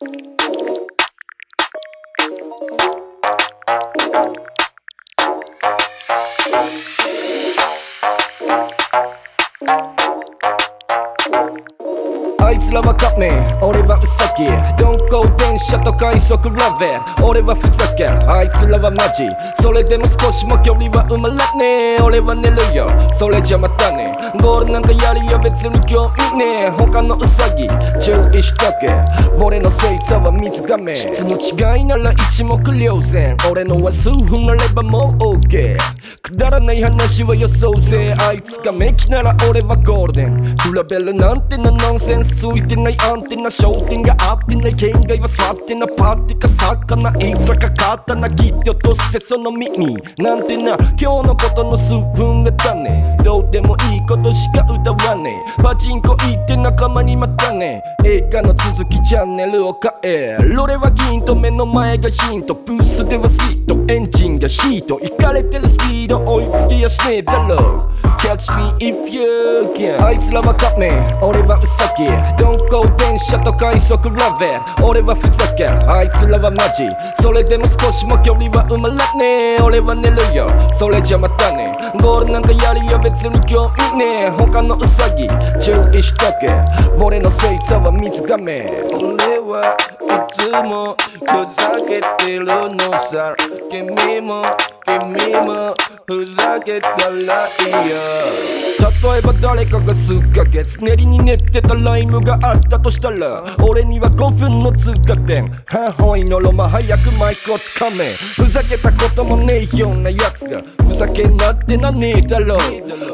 Thank you. あいつらはカメ俺はウサギ。鈍行電車と快速ラベ。ル俺はふざけ。あいつらはマジ。それでも少しも距離は埋まらねえ。俺は寝るよ。それじゃまたね。ゴールなんかやるよ。別に興味ねえ。他のウサギ。注意しとけ。俺の星座は水亀。質の違いなら一目瞭然。俺のは数分なればもう OK くだらない話は予想ぜあいつがメキなら俺はゴールデン。比べるなんてなノンセンス。ついてないアンテナ焦点が合ってない県外は座ってなパーティーか魚いつらか刀切って落とせその耳なんてな今日のことの数分が種どうでもいいことしか歌わねえパチンコ行って仲間にまたね映画の続きチャンネルを変えロレは銀と目の前がヒントブースではスピードエンジンがヒートいかれてるスピード追いつけやしねえだろ Catch me if you can あいつらはカメ俺はウサギ鈍行電車と快速ラベル。俺はふざけあいつらはマジ。それでも少しも距離は埋まらねえ。俺は寝るよ。それじゃまたね。ゴールなんかやるよ別に興味ねえ。他のウサギ。注意しとけ。俺の星座は水亀。俺はいつもふざけてるのさ。君も君もふざけたらいいよ例えば誰かが数ヶ月練りに練ってたライムがあったとしたら俺には5分の通過点。半本位のロマ早くマイクをつかめ。ふざけたこともねえようなやつが。ふざけんなってなねえだろ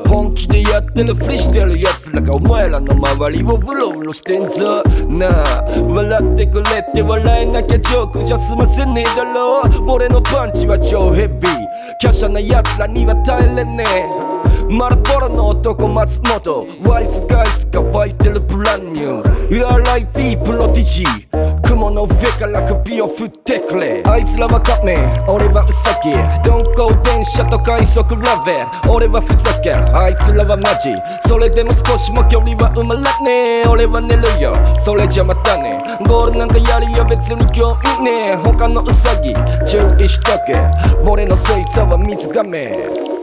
本気でやってるふりしてるやつらがお前らの周りをうろうろしてんぞ。なあ笑ってくれって笑えなきゃジョークじゃ済ませねえだろ俺のパンチは超ヘビー。華奢な奴らには耐えれねえ。マルボロの男松本。ワイズガイズが湧いてるブランニュー。RIP プロディジー。雲の上から首を振ってくれ。あいつらはカメ俺はウサギ鈍行電車と快速ラベル。俺はふざけあいつらはマジ。それでも少しも距離は埋まらねえ。俺は寝るよ。それじゃまたね。ゴールなんかやるよ。別に興味ねえ。他のウサギ注意しとけ。俺の星座は水亀